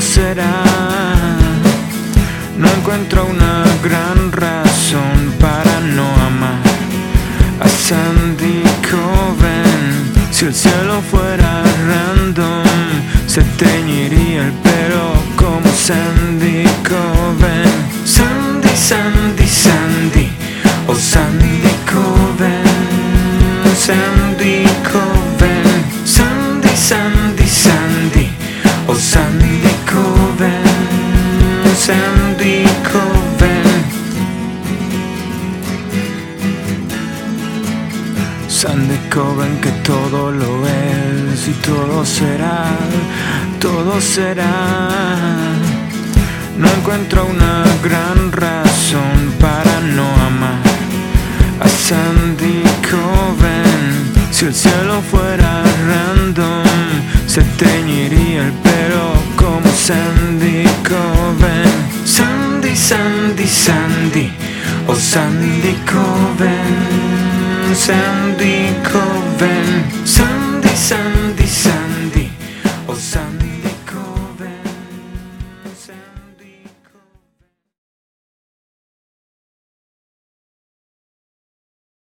será. No encuentro una gran razón para no amar a Sandy Coven. Si el cielo fuera random, se teñiría el pelo como Sandy Coven. Sandy, Sandy, Sandy, oh Sandy Coven. Sandy Coven. Sandy Coven que todo lo es y todo será, todo será. No encuentro una gran razón para no amar a Sandy Coven. Si el cielo fuera random, se pelo como Sandy Coven. Sandy, Sandy, Sandy, oh Sandy Coven. Sandy Coven. Sandy, Sandy.